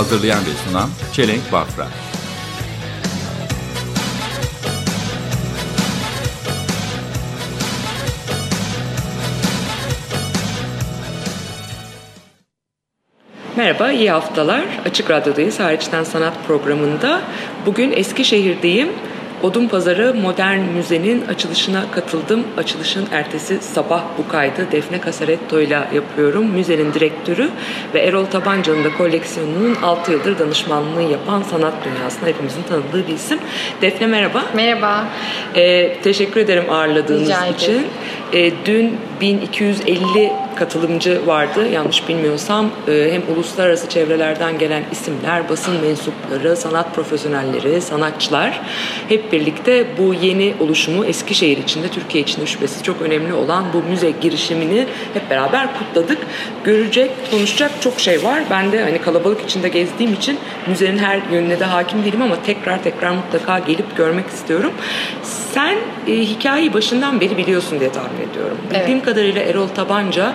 Hazırlayan ve sunan Çelenk Bafra Merhaba, iyi haftalar. Açık Radyo'dayız. Hariçten Sanat programında. Bugün Eskişehir'deyim. Odun Pazarı Modern Müze'nin açılışına katıldım. Açılışın ertesi sabah bu kaydı Defne Casaretto ile yapıyorum. Müzenin direktörü ve Erol Tabanca'nın da koleksiyonunun 6 yıldır danışmanlığını yapan sanat dünyasında hepimizin tanıdığı bir isim. Defne merhaba. Merhaba. Ee, teşekkür ederim ağırladığınız Rica ederim. için. Ee, dün 1250 katılımcı vardı yanlış bilmiyorsam. Ee, hem uluslararası çevrelerden gelen isimler, basın mensupları, sanat profesyonelleri, sanatçılar hep birlikte bu yeni oluşumu Eskişehir içinde, Türkiye içinde şüphesiz çok önemli olan bu müze girişimini hep beraber kutladık. Görecek, konuşacak çok şey var. Ben de hani kalabalık içinde gezdiğim için müzenin her yönüne de hakim değilim ama tekrar tekrar mutlaka gelip görmek istiyorum. Sen e, hikayeyi başından beri biliyorsun diye tahmin ediyorum. Evet. Bildiğim kadarıyla Erol Tabanca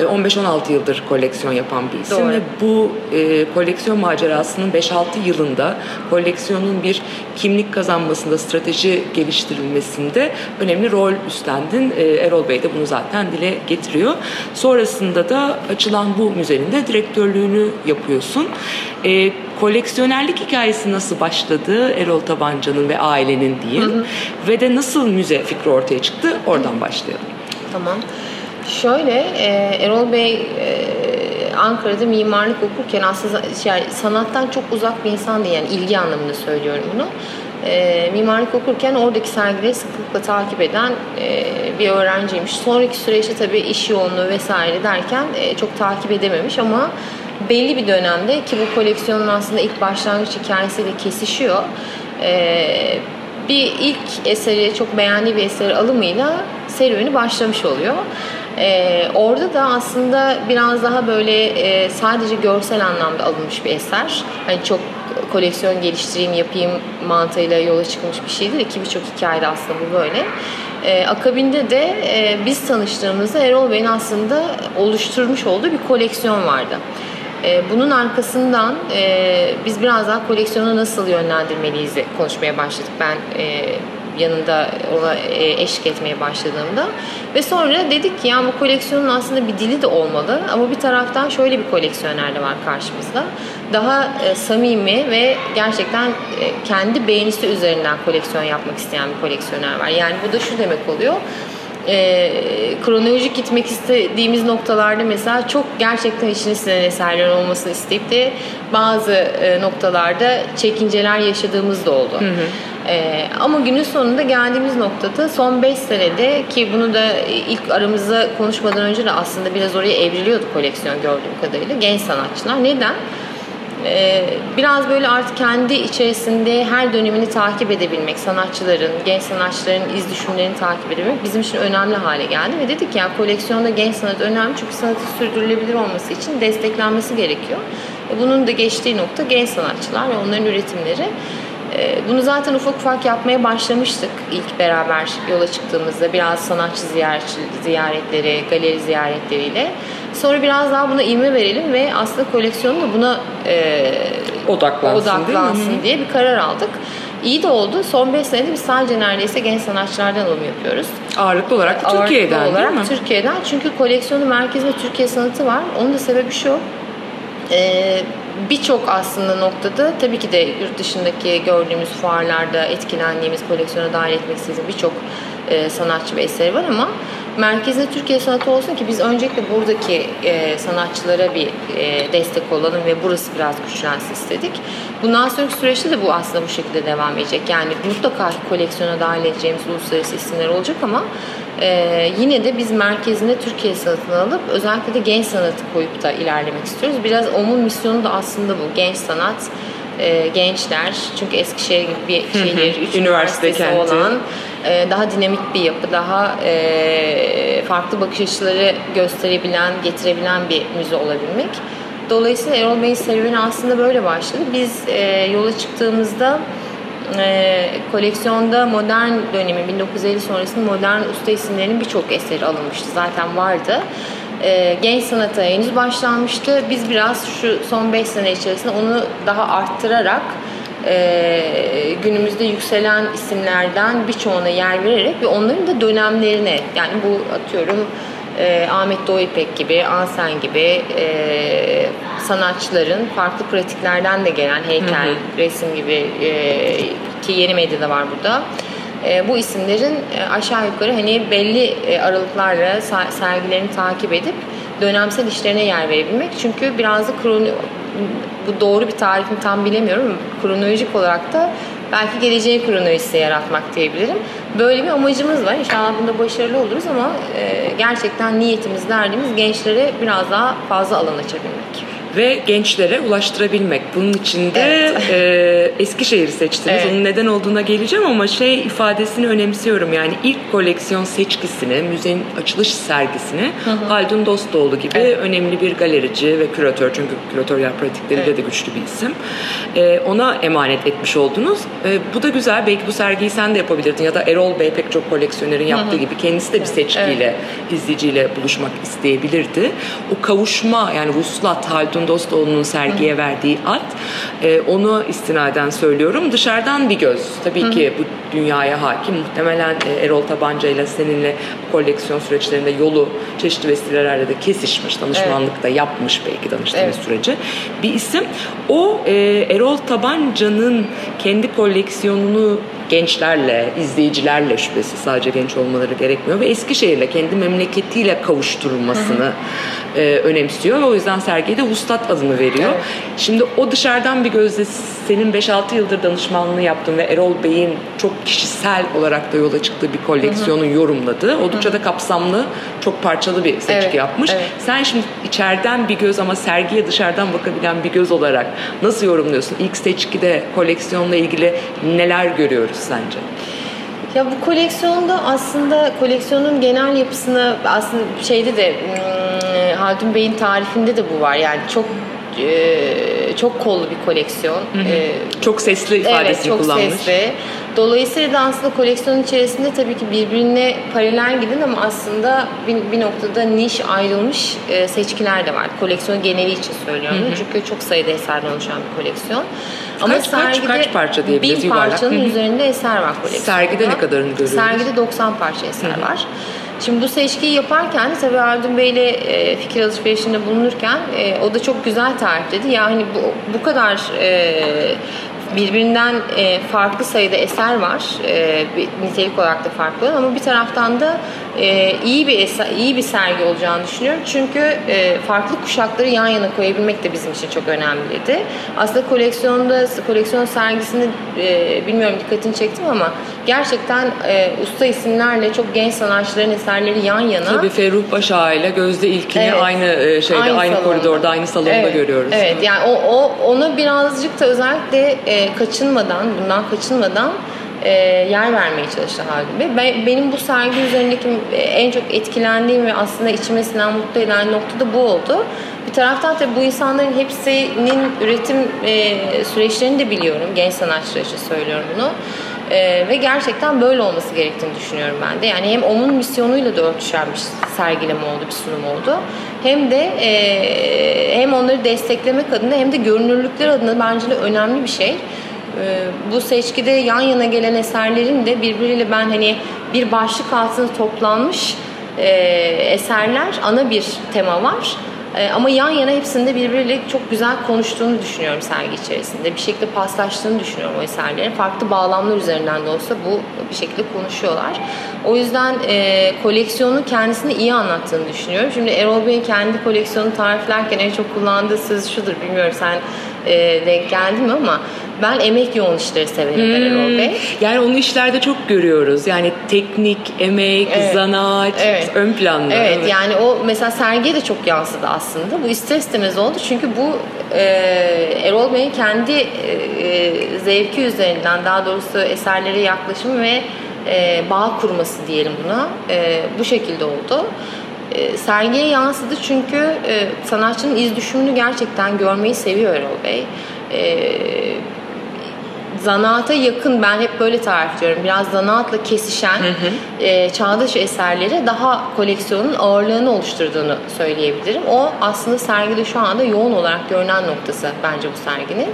e, 15-16 yıldır koleksiyon yapan bir isim Doğru. ve bu e, koleksiyon macerasının 5-6 yılında koleksiyonun bir kimlik kazanmasında, strateji geliştirilmesinde önemli rol üstlendin. E, Erol Bey de bunu zaten dile getiriyor. Sonrasında da açılan bu müzenin de direktörlüğünü yapıyorsun. E, koleksiyonerlik hikayesi nasıl başladı Erol Tabanca'nın ve ailenin diyeyim ve de nasıl müze fikri ortaya çıktı oradan başlayalım. Tamam. Şöyle e, Erol Bey e, Ankara'da mimarlık okurken aslında şey, sanattan çok uzak bir insan değil yani ilgi anlamında söylüyorum bunu. E, mimarlık okurken oradaki sergileri sıklıkla takip eden e, bir öğrenciymiş. Sonraki süreçte tabii iş yoğunluğu vesaire derken e, çok takip edememiş ama belli bir dönemde ki bu koleksiyonun aslında ilk başlangıç hikayesiyle kesişiyor. E, bir ilk eseri çok beğendiği bir eseri alımıyla serüveni başlamış oluyor. Ee, orada da aslında biraz daha böyle e, sadece görsel anlamda alınmış bir eser. Hani çok koleksiyon geliştireyim yapayım mantığıyla yola çıkmış bir şey değil ki birçok hikayede aslında bu böyle. Ee, akabinde de e, biz tanıştığımızda Erol Bey'in aslında oluşturmuş olduğu bir koleksiyon vardı. Ee, Bunun arkasından e, biz biraz daha koleksiyonu nasıl yönlendirmeliyiz konuşmaya başladık. Ben e, yanında ona e, eşlik etmeye başladığımda ve sonra dedik ki ya bu koleksiyonun aslında bir dili de olmalı ama bir taraftan şöyle bir koleksiyoner de var karşımızda. Daha e, samimi ve gerçekten e, kendi beğenisi üzerinden koleksiyon yapmak isteyen bir koleksiyoner var. Yani bu da şu demek oluyor e, kronolojik gitmek istediğimiz noktalarda mesela çok gerçekten içine sinen eserler olmasını isteyip de bazı e, noktalarda çekinceler yaşadığımız da oldu. E, ama günün sonunda geldiğimiz noktada son 5 senede ki bunu da ilk aramızda konuşmadan önce de aslında biraz oraya evriliyordu koleksiyon gördüğüm kadarıyla genç sanatçılar. Neden? Ee, biraz böyle artık kendi içerisinde her dönemini takip edebilmek, sanatçıların, genç sanatçıların iz düşümlerini takip edebilmek bizim için önemli hale geldi. Ve dedik yani koleksiyonda genç sanat önemli çünkü sanatın sürdürülebilir olması için desteklenmesi gerekiyor. E, Bunun da geçtiği nokta genç sanatçılar ve onların üretimleri. E, Bunu zaten ufak ufak yapmaya başlamıştık ilk beraber yola çıktığımızda. Biraz sanatçı ziyaretçi, ziyaretleri, galeri ziyaretleriyle. Sonra biraz daha buna ivme verelim ve aslında koleksiyonu da buna e, Odaklansın, odaklansın diye bir karar aldık. İyi de oldu. Son 5 senede biz sadece neredeyse genç sanatçılardan alım yapıyoruz. Ağırlıklı olarak da Ağırlıklı Türkiye'den olarak değil mi? Türkiye'den. Çünkü koleksiyonun merkezinde Türkiye sanatı var. Onun da sebebi şu. Ee, Birçok aslında noktada tabii ki de yurt dışındaki gördüğümüz fuarlarda etkilendiğimiz koleksiyona dahil etmek istediğimiz birçok e, sanatçı ve eseri var ama merkezinde Türkiye sanatı olsun ki biz öncelikle buradaki e, sanatçılara bir e, destek olalım ve burası biraz güçlensin istedik. Bundan sonraki süreçte de bu aslında bu şekilde devam edecek. Yani mutlaka koleksiyona dahil edeceğimiz uluslararası isimler olacak ama e, yine de biz merkezinde Türkiye sanatını alıp özellikle de genç sanatı koyup da ilerlemek istiyoruz. Biraz onun misyonu da aslında bu genç sanat e, gençler çünkü Eskişehir gibi bir şehir, üç Üniversite kenti. olan e, daha dinamik bir yapı, daha e, farklı bakış açıları gösterebilen, getirebilen bir müze olabilmek. Dolayısıyla Erol Bey'in serüveni aslında böyle başladı. Biz e, yola çıktığımızda e, koleksiyonda modern dönemi 1950 sonrasında modern usta isimlerinin birçok eseri alınmıştı. Zaten vardı. E, genç sanata henüz başlanmıştı. Biz biraz şu son 5 sene içerisinde onu daha arttırarak e, günümüzde yükselen isimlerden birçoğuna yer vererek ve onların da dönemlerine yani bu atıyorum e, Ahmet Doğu İpek gibi, Ansen gibi e, sanatçıların farklı pratiklerden de gelen heykel, resim gibi e, ki yeni medyada var burada. E, bu isimlerin e, aşağı yukarı hani belli e, aralıklarla sergilerini takip edip dönemsel işlerine yer verebilmek. Çünkü biraz da krono, bu doğru bir tarifini tam bilemiyorum kronolojik olarak da belki geleceğin kronolojisi yaratmak diyebilirim. Böyle bir amacımız var. İnşallah bunda başarılı oluruz ama e, gerçekten niyetimiz, derdimiz gençlere biraz daha fazla alan açabilmek. Ve gençlere ulaştırabilmek. Bunun için de Evet. e, Eskişehir'i seçtiniz. Evet. Onun neden olduğuna geleceğim ama şey ifadesini önemsiyorum. Yani ilk koleksiyon seçkisini, müzenin açılış sergisini Haldun Dostoğlu gibi Evet. önemli bir galerici ve küratör çünkü küratöryel pratikleriyle Evet. de güçlü bir isim. E, ona emanet etmiş oldunuz. E, bu da güzel. Belki bu sergiyi sen de yapabilirdin ya da Erol Bey pek çok koleksiyonerin yaptığı gibi kendisi de bir seçkiyle, izleyiciyle buluşmak isteyebilirdi. O kavuşma yani Vuslat Haldun Dostoğlu'nun sergiye verdiği at e, onu istinaden söylüyorum. Dışarıdan bir göz. Tabii ki bu dünyaya hakim. Muhtemelen e, Erol Tabanca ile seninle koleksiyon süreçlerinde yolu çeşitli vesilelerle de kesişmiş. Danışmanlık da yapmış belki danıştığınız Evet. sürece. Bir isim. O e, Erol Tabanca'nın kendi koleksiyonunu gençlerle, izleyicilerle şüphesiz sadece genç olmaları gerekmiyor ve Eskişehir'le kendi memleketiyle kavuşturulmasını e, önemsiyor ve o yüzden sergiye de Vuslat adını veriyor. Evet. Şimdi o dışarıdan bir gözle senin 5-6 yıldır danışmanlığı yaptın ve Erol Bey'in çok kişisel olarak da yola çıktığı bir koleksiyonu yorumladı. Oldukça da kapsamlı, çok parçalı bir seçki Evet, yapmış. evet. Sen şimdi içeriden bir göz ama sergiye dışarıdan bakabilen bir göz olarak nasıl yorumluyorsun? İlk seçkide koleksiyonla ilgili neler görüyoruz sence? Ya bu koleksiyonda aslında koleksiyonun genel yapısını aslında şeyde de hmm, Haldun Bey'in tarifinde de bu var. Yani çok çok kollu bir koleksiyon. E, Çok sesli ifadesini evet, çok kullanmış. sesli. Dolayısıyla da aslında koleksiyonun içerisinde tabii ki birbirine paralel giden ama aslında bir, bir noktada niş ayrılmış e, seçkiler de var. Koleksiyon geneli için söylüyorum. Çünkü çok sayıda eserden oluşan bir koleksiyon. Kaç- kaç- kaç parça diyebiliriz Bin parçanın Hı hı. üzerinde eser var koleksiyonda. Sergide ne kadarını görüyoruz? Sergide 90 parça eser var. Şimdi bu seçkiyi yaparken tabii Haldun Bey'le e, fikir alışverişinde bulunurken e, o da çok güzel tarifledi. Yani bu, bu kadar e, birbirinden e, farklı sayıda eser var. Nitelik olarak da farklı ama bir taraftan da e, iyi bir eser, iyi bir sergi olacağını düşünüyorum. Çünkü e, farklı kuşakları yan yana koyabilmek de bizim için çok önemliydi. Aslında koleksiyonda koleksiyon sergisinde e, bilmiyorum dikkatini çektim ama gerçekten e, usta isimlerle çok genç sanatçıların eserleri yan yana. Tabii Ferruh Başağı ile Gözde İlkin'i Evet. aynı e, şeyde, aynı, salonda. koridorda, aynı salonda Evet, görüyoruz. Evet, yani o, o ona birazcık da özellikle e, kaçınmadan, bundan kaçınmadan e, yer vermeye çalıştı Haldun Bey. Ben, benim bu sergi üzerindeki e, en çok etkilendiğim ve aslında içime sinen mutlu eden nokta da bu oldu. Bir taraftan tabii bu insanların hepsinin üretim e, süreçlerini de biliyorum. Genç sanatçılar için söylüyorum bunu. E, ve gerçekten böyle olması gerektiğini düşünüyorum ben de. Yani hem onun misyonuyla da örtüşen bir sergileme oldu, bir sunum oldu. Hem de e, hem onları desteklemek adına hem de görünürlükler adına bence de önemli bir şey. E, bu seçkide yan yana gelen eserlerin de birbiriyle ben hani bir başlık altında toplanmış e, eserler, ana bir tema var. E, ama yan yana hepsinde birbiriyle çok güzel konuştuğunu düşünüyorum sergi içerisinde. Bir şekilde paslaştığını düşünüyorum o eserlerin. Farklı bağlamlar üzerinden de olsa bu bir şekilde konuşuyorlar. O yüzden e, koleksiyonu kendisini iyi anlattığını düşünüyorum. Şimdi Erol Bey'in kendi koleksiyonunu tariflerken en çok kullandığı söz şudur. Bilmiyorum sen e, denk geldin mi ama Ben emek yoğun işleri severim der Erol Bey. Yani onu işlerde çok görüyoruz. Yani teknik, emek, Evet. zanaat Evet. ön planda. Evet, yani o mesela sergiye de çok yansıdı aslında. Bu ister istemez oldu çünkü bu e, Erol Bey'in kendi e, zevki üzerinden daha doğrusu eserlere yaklaşımı ve e, bağ kurması diyelim buna e, bu şekilde oldu. E, sergiye yansıdı çünkü e, sanatçının iz düşümünü gerçekten görmeyi seviyor Erol Bey. E, zanaata yakın ben hep böyle tarif ediyorum. Biraz zanaatla kesişen e, çağdaş eserleri daha koleksiyonun ağırlığını oluşturduğunu söyleyebilirim. O aslında sergide şu anda yoğun olarak görünen noktası bence bu serginin.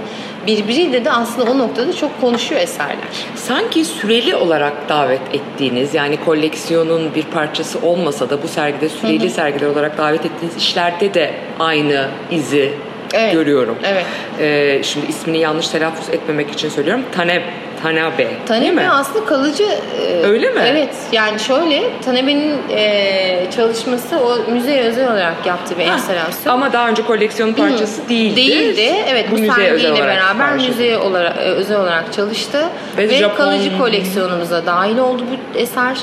Birbiriyle de aslında o noktada çok konuşuyor eserler. Sanki süreli olarak davet ettiğiniz yani koleksiyonun bir parçası olmasa da bu sergide süreli sergiler olarak davet ettiğiniz işlerde de aynı izi Evet, görüyorum. evet. Ee, şimdi ismini yanlış telaffuz etmemek için söylüyorum. Taneb, Tanabe mi? aslında kalıcı. e, Öyle mi? Evet. Yani şöyle Tanebe'nin e, çalışması o müzeye özel olarak yaptığı bir Ha, enstalasyon. Ama daha önce koleksiyon parçası değildi. Değildi. Evet bu, müzeye özel sergiyle olarak beraber karşıladı. müzeye olarak, e, özel olarak çalıştı. Ve Ve, Japon- kalıcı koleksiyonumuza dahil oldu bu eser.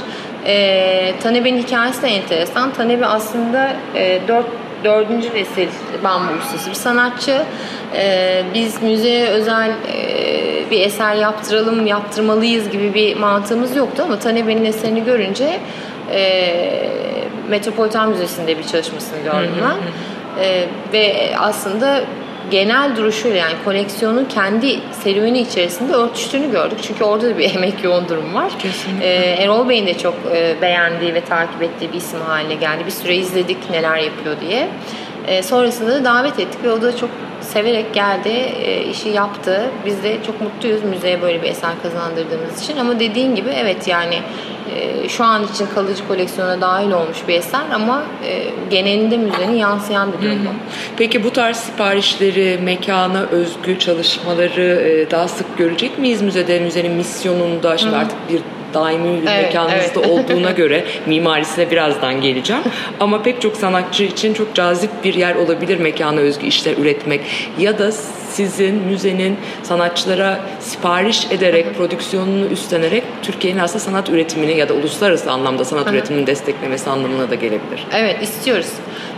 E, Tanebe'nin hikayesi de enteresan. Tanebe aslında e, dört, dördüncü nesil bambu ustası bir sanatçı. E, biz müzeye özel e, bir eser yaptıralım, yaptırmalıyız gibi bir mantığımız yoktu ama Tanebe'nin eserini görünce e, Metropolitan Müzesi'nde bir çalışmasını gördüm ben. E, ve aslında genel duruşuyla yani koleksiyonun kendi serüveni içerisinde örtüştüğünü gördük. Çünkü orada da bir emek yoğun durum var. Kesinlikle. Ee, Erol Bey'in de çok e, beğendiği ve takip ettiği bir isim haline geldi. Bir süre izledik neler yapıyor diye. Ee, sonrasında da davet ettik ve o da çok severek geldi, e, işi yaptı. Biz de çok mutluyuz müzeye böyle bir eser kazandırdığımız için. Ama dediğin gibi evet yani e, şu an için kalıcı koleksiyona dahil olmuş bir eser ama e, genelinde müzenin yansıyan bir durum. Peki bu tarz siparişleri, mekana özgü çalışmaları e, daha sık görecek miyiz müzede? Müzenin misyonunda şimdi artık bir daimi bir Evet, mekanınızda evet. olduğuna göre mimarisine birazdan geleceğim. Ama pek çok sanatçı için çok cazip bir yer olabilir mekana özgü işler üretmek. Ya da sizin müzenin sanatçılara sipariş ederek, prodüksiyonunu üstlenerek Türkiye'nin aslında sanat üretimini ya da uluslararası anlamda sanat üretimini desteklemesi anlamına da gelebilir. Evet istiyoruz.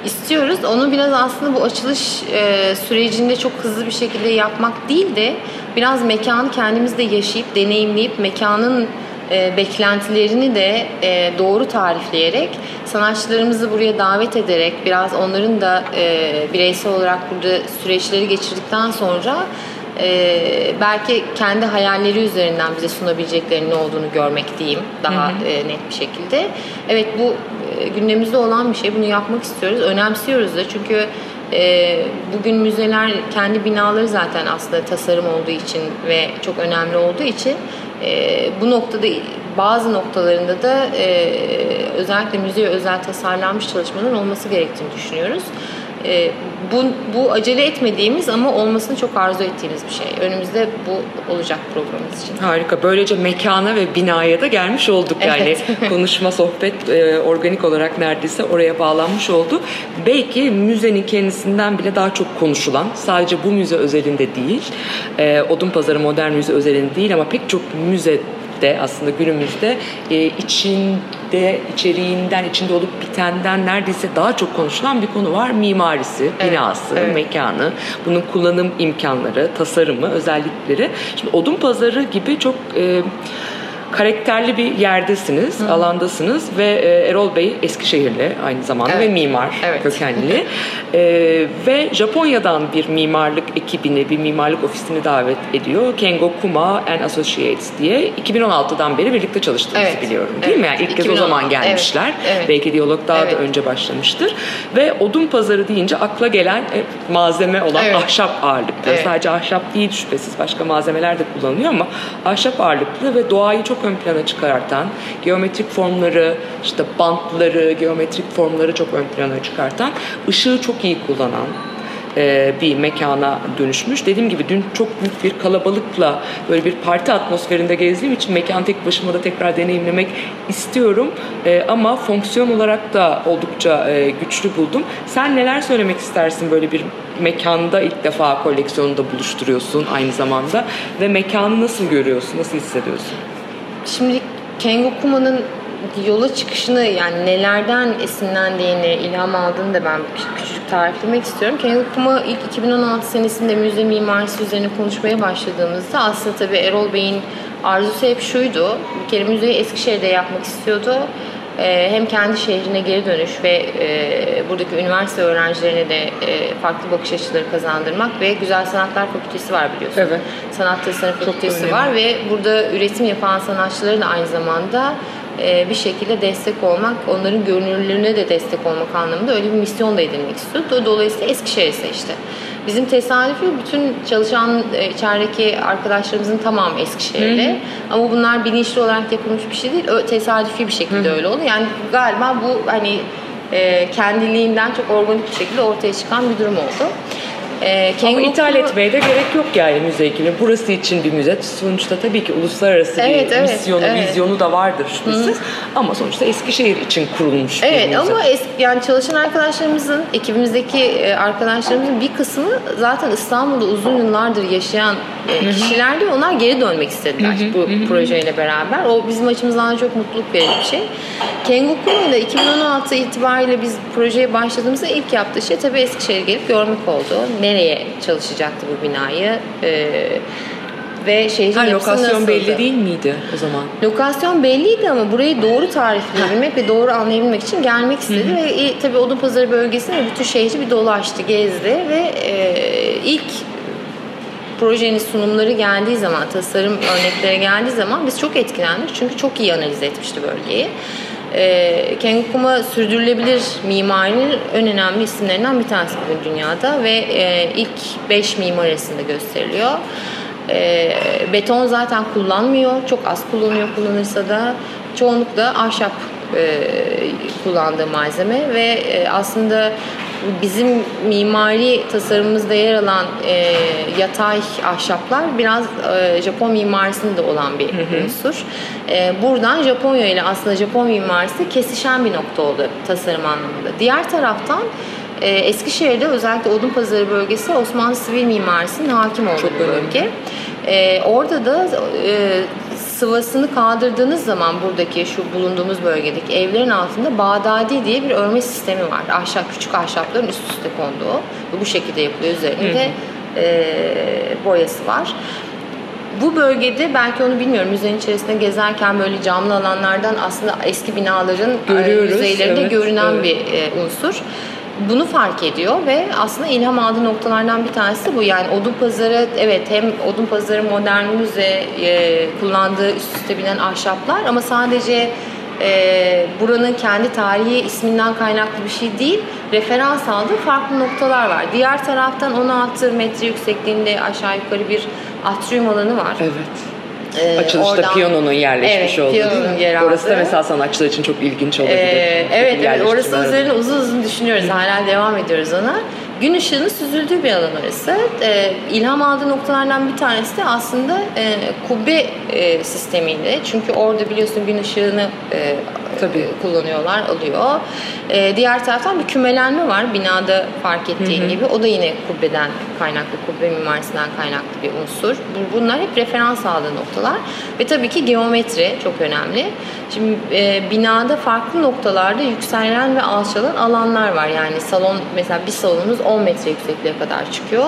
İstiyoruz. Onu biraz aslında bu açılış e, sürecinde çok hızlı bir şekilde yapmak değil de biraz mekanı kendimizde yaşayıp deneyimleyip mekanın e, beklentilerini de e, doğru tarifleyerek sanatçılarımızı buraya davet ederek biraz onların da e, bireysel olarak burada süreçleri geçirdikten sonra e, belki kendi hayalleri üzerinden bize sunabileceklerinin ne olduğunu görmek diyeyim daha e, net bir şekilde. Evet bu e, gündemimizde olan bir şey. Bunu yapmak istiyoruz. Önemsiyoruz da çünkü e, bugün müzeler kendi binaları zaten aslında tasarım olduğu için ve çok önemli olduğu için e, bu noktada bazı noktalarında da e, özellikle müzeye özel tasarlanmış çalışmaların olması gerektiğini düşünüyoruz. E, bu, bu acele etmediğimiz ama olmasını çok arzu ettiğimiz bir şey. Önümüzde bu olacak programımız için. Harika. Böylece mekana ve binaya da gelmiş olduk. Yani Evet. konuşma, sohbet e, organik olarak neredeyse oraya bağlanmış oldu. Belki müzenin kendisinden bile daha çok konuşulan, sadece bu müze özelinde değil, e, Odunpazarı Modern Müze özelinde değil ama pek çok müze de aslında günümüzde e, içinde, içeriğinden, içinde olup bitenden neredeyse daha çok konuşulan bir konu var. Mimarisi, Evet, binası, evet. mekanı, bunun kullanım imkanları, tasarımı, özellikleri. Şimdi odun pazarı gibi çok e, karakterli bir yerdesiniz, alandasınız ve e, Erol Bey Eskişehirli aynı zamanda Evet. ve mimar Evet. kökenli E, ve Japonya'dan bir mimarlık ekibini, bir mimarlık ofisini davet ediyor. Kengo Kuma and Associates diye 2016'dan beri birlikte çalıştığınızı Evet. biliyorum değil mi? Evet. Yani ilk kez o 2016. zaman gelmişler. Evet. Evet. Belki diyalog daha Evet. da önce başlamıştır. Ve odun pazarı deyince akla gelen e, malzeme olan Evet. ahşap ağırlıklı. Evet. Sadece ahşap değil şüphesiz başka malzemeler de kullanılıyor ama ahşap ağırlıklı ve doğayı çok ön plana çıkartan, geometrik formları, işte bantları, geometrik formları çok ön plana çıkartan, ışığı çok iyi kullanan, e, bir mekana dönüşmüş. Dediğim gibi dün çok büyük bir kalabalıkla böyle bir parti atmosferinde gezdiğim için mekan tek başıma da tekrar deneyimlemek istiyorum. E, ama fonksiyon olarak da oldukça e, güçlü buldum. Sen neler söylemek istersin böyle bir mekanda ilk defa koleksiyonunda buluşturuyorsun aynı zamanda ve mekanı nasıl görüyorsun, nasıl hissediyorsun? Şimdi Kengo Kuma'nın yola çıkışını yani nelerden esinlendiğini, ilham aldığını da ben küçücük tariflemek istiyorum. Kengo Kuma ilk 2016 senesinde müze mimarisi üzerine konuşmaya başladığımızda aslında tabii Erol Bey'in arzusu hep şuydu. Bir kere müzeyi Eskişehir'de yapmak istiyordu. Ee, hem kendi şehrine geri dönüş ve e, buradaki üniversite öğrencilerine de e, farklı bakış açıları kazandırmak ve Güzel Sanatlar Fakültesi var biliyorsun. Evet. Sanat Tasarım Fakültesi var ve burada üretim yapan sanatçıların aynı zamanda bir şekilde destek olmak, onların görünürlüğüne de destek olmak anlamında öyle bir misyon da edinmek istiyordu. Dolayısıyla Eskişehir'i seçti. Bizim tesadüfi bütün çalışan e, içerideki arkadaşlarımızın tamamı Eskişehir'de. Ama bunlar bilinçli olarak yapılmış bir şey değil. Tesadüfi bir şekilde öyle oldu. Yani galiba bu hani e, kendiliğinden çok organik bir şekilde ortaya çıkan bir durum oldu. E, Ama ithal etmeye de gerek yok yani müze ekini. Burası için bir müze. Sonuçta tabii ki uluslararası Evet, bir evet, misyonu, evet. vizyonu da vardır şüphesiz. Ama sonuçta Eskişehir için kurulmuş bir Evet müze. ama es- yani çalışan arkadaşlarımızın, ekibimizdeki e, arkadaşlarımızın bir kısmı zaten İstanbul'da uzun yıllardır yaşayan e, kişilerdi. Onlar geri dönmek istediler bu projeyle beraber. O bizim açımızdan da çok mutluluk verici bir şey. Kengo Kuma'da 2016 itibariyle biz projeye başladığımızda ilk yaptığı şey tabii Eskişehir'e gelip görmek oldu. Nereye çalışacaktı bu binayı? E, ve şehrin Ha, yapısı lokasyon nasıldı? belli değil miydi o zaman? Lokasyon belliydi ama burayı doğru tarifleyebilmek ve doğru anlayabilmek için gelmek istedi ve i- tabii Odunpazarı bölgesinde bütün şehri bir dolaştı, gezdi ve e, ilk projenin sunumları geldiği zaman, tasarım örnekleri geldiği zaman biz çok etkilendik çünkü çok iyi analiz etmişti bölgeyi. E, Kengokuma sürdürülebilir mimarinin en önemli isimlerinden bir tanesi bugün dünyada ve e, ilk 5 mimar arasında gösteriliyor. E, beton zaten kullanmıyor. Çok az kullanıyor kullanırsa da. Çoğunlukla ahşap e, kullandığı malzeme ve e, aslında bizim mimari tasarımımızda yer alan e, yatay ahşaplar biraz e, Japon mimarisinde de olan bir unsur. E, buradan Japonya ile aslında Japon mimarisi kesişen bir nokta oldu tasarım anlamında. Diğer taraftan e, Eskişehir'de özellikle Odunpazarı bölgesi Osmanlı sivil mimarisinin hakim olduğu Çok bir önemli. bölge. E, orada da e, sıvasını kaldırdığınız zaman buradaki şu bulunduğumuz bölgedeki evlerin altında Bağdadi diye bir örme sistemi var. Ahşap küçük ahşapların üst üste konduğu ve bu şekilde yapılıyor üzerinde e, boyası var. Bu bölgede belki onu bilmiyorum müzenin içerisinde gezerken böyle camlı alanlardan aslında eski binaların Görüyoruz, yüzeylerinde evet, görünen evet. bir e, unsur. Bunu fark ediyor ve aslında ilham aldığı noktalardan bir tanesi bu. Yani odun pazarı evet hem odun pazarı modern müze e, kullandığı üst üste binen ahşaplar ama sadece e, buranın kendi tarihi isminden kaynaklı bir şey değil. Referans aldığı farklı noktalar var. Diğer taraftan 16 metre yüksekliğinde aşağı yukarı bir atrium alanı var. Evet. Ee, Açılışta oradan- piyanonun yerleşmiş Evet, olduğu değil piyanonun mi? yer Orası da mesela sanatçılar için çok ilginç olabilir. Ee, evet, evet orası üzerine uzun uzun düşünüyoruz. Hala devam ediyoruz ona. Gün ışığının süzüldüğü bir alan orası. Ee, ilham aldığı noktalardan bir tanesi de aslında e, kubbe e, sistemiyle. Çünkü orada biliyorsun gün ışığını e, Tabii. kullanıyorlar, alıyor. Ee, diğer taraftan bir kümelenme var binada fark ettiğin gibi. O da yine kubbeden kaynaklı, kubbe mimarisinden kaynaklı bir unsur. Bu- Bunlar hep referans aldığı noktalar. Ve tabii ki geometri çok önemli. Şimdi e, binada farklı noktalarda yükselen ve alçalan alanlar var. Yani salon mesela bir salonumuz 10 metre yüksekliğe kadar çıkıyor.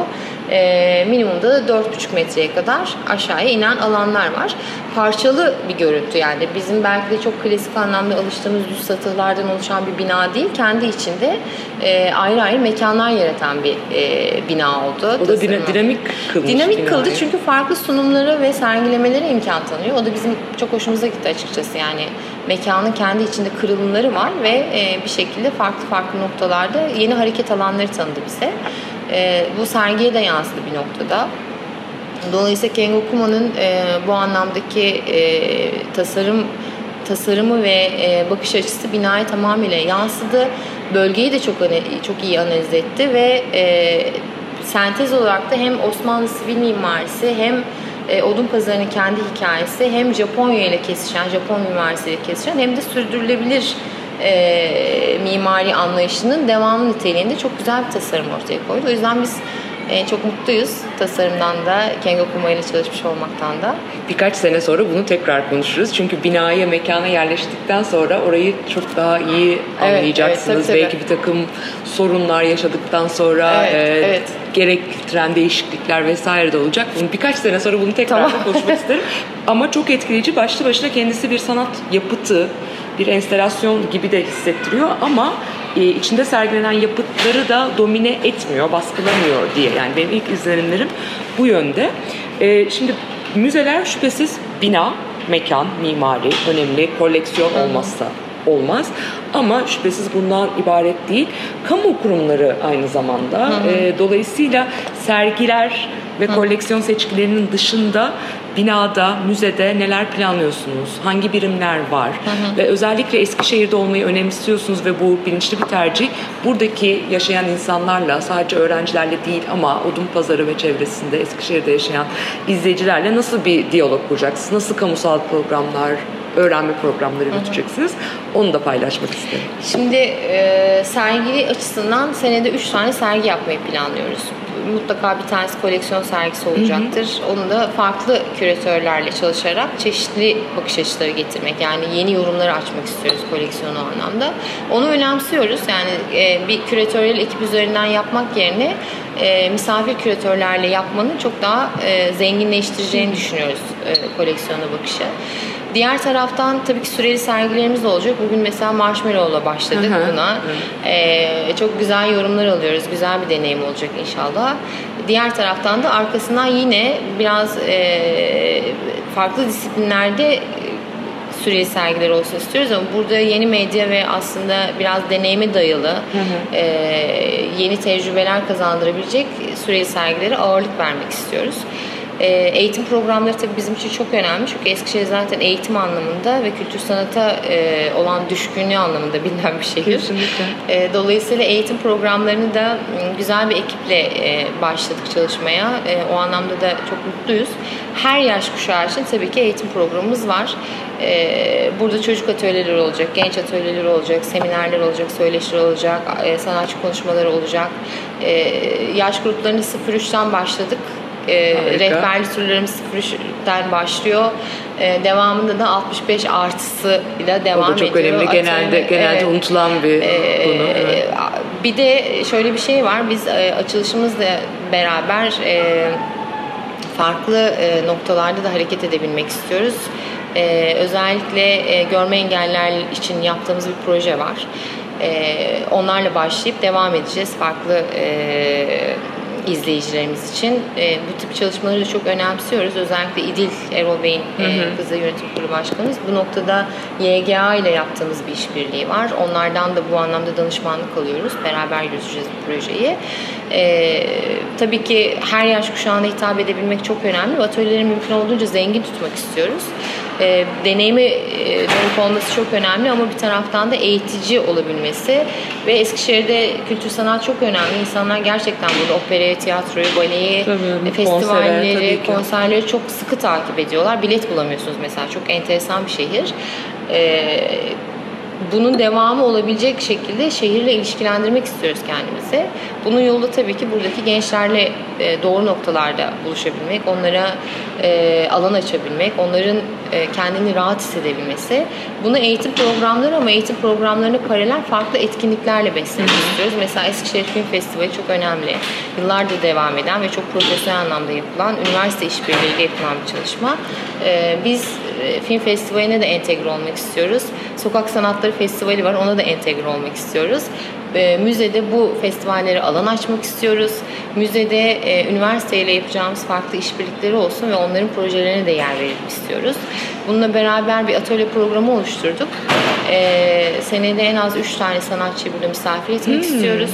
E, minimumda da 4,5 metreye kadar aşağıya inen alanlar var. Parçalı bir görüntü yani bizim belki de çok klasik anlamda alıştığımız düz satılardan oluşan bir bina değil. Kendi içinde e, ayrı ayrı mekanlar yaratan bir e, bina oldu. O da dina- dinamik kılmış Dinamik binayı. kıldı çünkü farklı sunumlara ve sergilemelere imkan tanıyor. O da bizim çok hoşumuza gitti açıkçası. Yani mekanın kendi içinde kırılımları var ve e, bir şekilde farklı farklı noktalarda yeni hareket alanları tanıdı bize. E, bu sergiye de yansıdı bir noktada. Dolayısıyla Kengo Kuma'nın e, bu anlamdaki e, tasarım tasarımı ve e, bakış açısı binaya tamamıyla yansıdı. Bölgeyi de çok çok iyi analiz etti ve e, sentez olarak da hem Osmanlı sivil mimarisi hem e, odun pazarının kendi hikayesi hem Japonya ile kesişen, Japon mimarisiyle kesişen hem de sürdürülebilir e, mimari anlayışının devamı niteliğinde çok güzel bir tasarım ortaya koydu. O yüzden biz e, çok mutluyuz tasarımdan da, Kengo Kuma ile çalışmış olmaktan da. Birkaç sene sonra bunu tekrar konuşuruz. Çünkü binaya, mekana yerleştikten sonra orayı çok daha iyi Evet, anlayacaksınız. evet, tabii, tabii. Belki bir takım sorunlar yaşadıktan sonra Evet, e, evet. gerektiren değişiklikler vesaire de olacak. Bunu birkaç sene sonra bunu tekrar Tamam. konuşmak isterim. Ama çok etkileyici. Başlı başına kendisi bir sanat yapıtı, bir enstelasyon gibi de hissettiriyor ama e, içinde sergilenen yapıtları da domine etmiyor, baskılamıyor diye. Yani benim ilk izlenimlerim bu yönde. E, şimdi müzeler şüphesiz bina, mekan, mimari önemli, koleksiyon olmazsa olmaz. Ama şüphesiz bundan ibaret değil. Kamu kurumları aynı zamanda. E, dolayısıyla sergiler ve koleksiyon seçkilerinin dışında binada, müzede neler planlıyorsunuz? Hangi birimler var? Ve özellikle Eskişehir'de olmayı önemsiyorsunuz ve bu bilinçli bir tercih. Buradaki yaşayan insanlarla, sadece öğrencilerle değil ama Odunpazarı ve çevresinde Eskişehir'de yaşayan izleyicilerle nasıl bir diyalog kuracaksınız? Nasıl kamusal programlar, öğrenme programları yürüteceksiniz? Onu da paylaşmak isterim. Şimdi e, sergi açısından senede 3 tane sergi yapmayı planlıyoruz. Mutlaka bir tanesi koleksiyon sergisi olacaktır. Onu da farklı küratörlerle çalışarak çeşitli bakış açıları getirmek. Yani yeni yorumları açmak istiyoruz koleksiyonu anlamda. Onu önemsiyoruz. Yani e, bir küratöryel ekip üzerinden yapmak yerine e, misafir küratörlerle yapmanın çok daha e, zenginleştireceğini düşünüyoruz e, koleksiyona bakışı. Diğer taraftan tabii ki süreli sergilerimiz olacak. Bugün mesela Marshmallow'la başladık Hı hı. buna. Ee, çok güzel yorumlar alıyoruz. Güzel bir deneyim olacak inşallah. Diğer taraftan da arkasından yine biraz e, farklı disiplinlerde e, süreli sergiler olsun istiyoruz ama burada yeni medya ve aslında biraz deneyime dayalı e, yeni tecrübeler kazandırabilecek süreli sergilere ağırlık vermek istiyoruz. E, eğitim programları tabii bizim için çok önemli çünkü Eskişehir zaten eğitim anlamında ve kültür sanata e, olan düşkünlüğü anlamında bilinen bir şehir. Kesinlikle. E, dolayısıyla eğitim programlarını da m, güzel bir ekiple e, başladık çalışmaya. E, o anlamda da çok mutluyuz. Her yaş kuşağı için tabii ki eğitim programımız var. E, burada çocuk atölyeleri olacak, genç atölyeleri olacak, seminerler olacak, söyleşiler olacak, e, sanatçı konuşmaları olacak. E, yaş gruplarını 0-3'ten başladık. E, Harika. rehberli turlarımız 0-3'ten başlıyor. E, devamında da 65 artısıyla devam o da çok ediyor. önemli. Genelde Atölye- genelde evet. unutulan bir Ee, konu. Evet. Bir de şöyle bir şey var. Biz e, açılışımızla beraber e, farklı e, noktalarda da hareket edebilmek istiyoruz. E, özellikle e, görme engelliler için yaptığımız bir proje var. E, onlarla başlayıp devam edeceğiz farklı e, izleyicilerimiz için. E, bu tip çalışmaları da çok önemsiyoruz. Özellikle İdil Erol Bey'in e, kızı yönetim kurulu başkanımız. Bu noktada YGA ile yaptığımız bir işbirliği var. Onlardan da bu anlamda danışmanlık alıyoruz. Beraber yürüteceğiz bu projeyi. E, tabii ki her yaş kuşağına hitap edebilmek çok önemli. Atölyeleri mümkün olduğunca zengin tutmak istiyoruz. E, deneyimi e, dönük olması çok önemli ama bir taraftan da eğitici olabilmesi ve Eskişehir'de kültür sanat çok önemli. İnsanlar gerçekten burada operayı, tiyatroyu, baleyi, Tabii, e, festivalleri, ki. konserleri çok sıkı takip ediyorlar. Bilet bulamıyorsunuz mesela. Çok enteresan bir şehir. E, bunun devamı olabilecek şekilde şehirle ilişkilendirmek istiyoruz kendimizi. Bunun yolu tabii ki buradaki gençlerle e, doğru noktalarda buluşabilmek, onlara e, alan açabilmek, onların e, kendini rahat hissedebilmesi. Bunu eğitim programları ama eğitim programlarına paralel farklı etkinliklerle beslemek istiyoruz. Mesela Eskişehir Film Festivali çok önemli. Yıllardır devam eden ve çok profesyonel anlamda yapılan, üniversite işbirliğiyle yapılan bir çalışma. Biz film festivaline de entegre olmak istiyoruz. Sokak Sanatları Festivali var, ona da entegre olmak istiyoruz. E, müzede bu festivallere alan açmak istiyoruz. Müzede e, üniversiteyle yapacağımız farklı işbirlikleri olsun ve onların projelerine de yer verelim istiyoruz. Bununla beraber bir atölye programı oluşturduk. E, senede en az 3 tane sanatçıyı burada misafir etmek istiyoruz.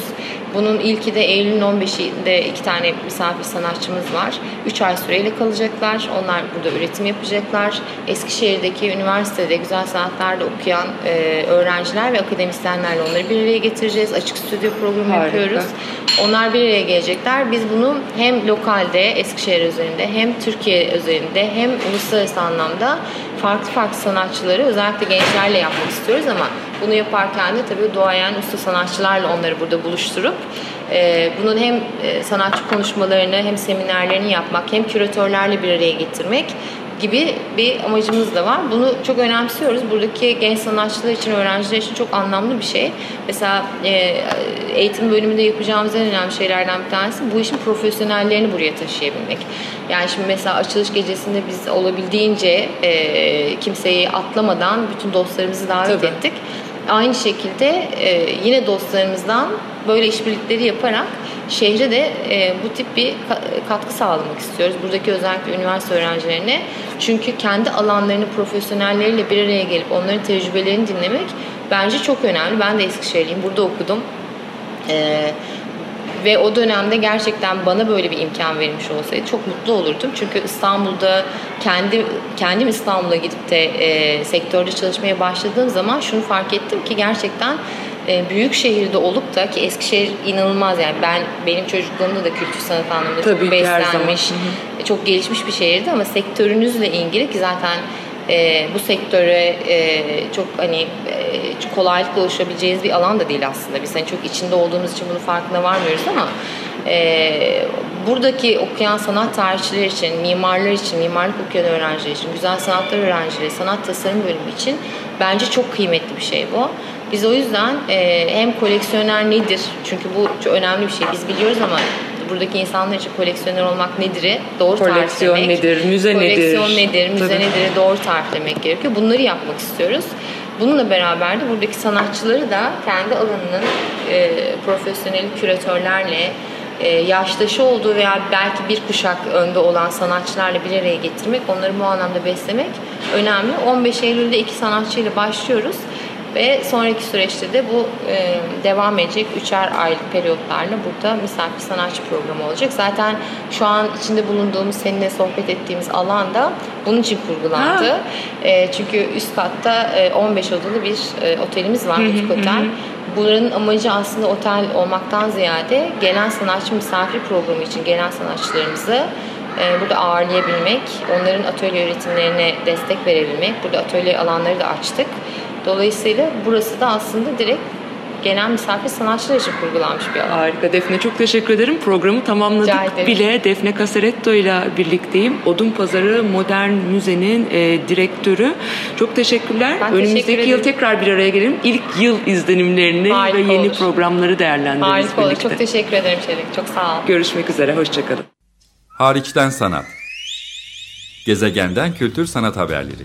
Bunun ilki de Eylül'ün 15'inde iki tane misafir sanatçımız var. 3 ay süreyle kalacaklar. Onlar burada üretim yapacaklar. Eskişehir'deki üniversitede güzel sanatlarda okuyan e, öğrenciler ve akademisyenlerle onları bir araya getireceğiz. Açık stüdyo programı Harika. yapıyoruz. Onlar bir araya gelecekler. Biz bunu hem lokalde Eskişehir üzerinde hem Türkiye üzerinde hem uluslararası anlamda farklı farklı sanatçıları özellikle gençlerle yapmak istiyoruz ama bunu yaparken de tabii doğayan usta sanatçılarla onları burada buluşturup e, bunun hem e, sanatçı konuşmalarını hem seminerlerini yapmak hem küratörlerle bir araya getirmek gibi bir amacımız da var. Bunu çok önemsiyoruz. Buradaki genç sanatçılar için, öğrenciler için çok anlamlı bir şey. Mesela e, eğitim bölümünde yapacağımız en önemli şeylerden bir tanesi bu işin profesyonellerini buraya taşıyabilmek. Yani şimdi mesela açılış gecesinde biz olabildiğince e, kimseyi atlamadan bütün dostlarımızı davet Tabii. ettik. Aynı şekilde e, yine dostlarımızdan böyle işbirlikleri yaparak şehre de e, bu tip bir ka- katkı sağlamak istiyoruz. Buradaki özellikle üniversite öğrencilerine. Çünkü kendi alanlarını profesyonelleriyle bir araya gelip onların tecrübelerini dinlemek bence çok önemli. Ben de Eskişehirliyim. Burada okudum. E, ve o dönemde gerçekten bana böyle bir imkan verilmiş olsaydı çok mutlu olurdum. Çünkü İstanbul'da kendi kendim İstanbul'a gidip de e, sektörde çalışmaya başladığım zaman şunu fark ettim ki gerçekten e, büyük şehirde olup da ki Eskişehir inanılmaz yani ben benim çocukluğumda da kültür sanat anlamında Tabii çok beslenmiş, çok gelişmiş bir şehirdi ama sektörünüzle ilgili ki zaten e, bu sektöre e, çok hani e, kolaylıkla ulaşabileceğiniz bir alan da değil aslında. Biz hani çok içinde olduğumuz için bunun farkına varmıyoruz ama e, buradaki okuyan sanat tarihçiler için, mimarlar için, mimarlık okuyan öğrenciler için, güzel sanatlar öğrencileri, sanat tasarım bölümü için bence çok kıymetli bir şey bu. Biz o yüzden e, hem koleksiyoner nedir? Çünkü bu çok önemli bir şey. Biz biliyoruz ama buradaki insanlar için koleksiyoner olmak nedir'i doğru Koleksiyon tariflemek. nedir, müze nedir? Koleksiyon nedir, müze Tabii. nedir doğru tariflemek gerekiyor. Bunları yapmak istiyoruz. Bununla beraber de buradaki sanatçıları da kendi alanının e, profesyonel küratörlerle yaştaşı olduğu veya belki bir kuşak önde olan sanatçılarla bir araya getirmek, onları bu anlamda beslemek önemli. 15 Eylül'de iki sanatçıyla başlıyoruz ve sonraki süreçte de bu e, devam edecek üçer aylık periyotlarla burada misafir sanatçı programı olacak. Zaten şu an içinde bulunduğumuz seninle sohbet ettiğimiz alanda bunun için kurgulandı. Ha. E, çünkü üst katta e, 15 odalı bir e, otelimiz var, butik otel. Buranın amacı aslında otel olmaktan ziyade gelen sanatçı misafir programı için gelen sanatçılarımızı e, burada ağırlayabilmek, onların atölye üretimlerine destek verebilmek. Burada atölye alanları da açtık. Dolayısıyla burası da aslında direkt gelen misafir sanatçılar için kurgulanmış bir alan. Harika Defne çok teşekkür ederim. Programı tamamladık bile. Defne Casaretto ile birlikteyim. Odun Pazarı Modern Müze'nin e, direktörü. Çok teşekkürler. Ben teşekkür Önümüzdeki yıl ederim. tekrar bir araya gelelim. İlk yıl izlenimlerini Harika ve yeni olur. programları değerlendiririz Harika olur. birlikte. Çok teşekkür ederim Çelik. Çok sağ ol. Görüşmek üzere. Hoşçakalın. Hariçten sanat. Gezegenden kültür sanat haberleri.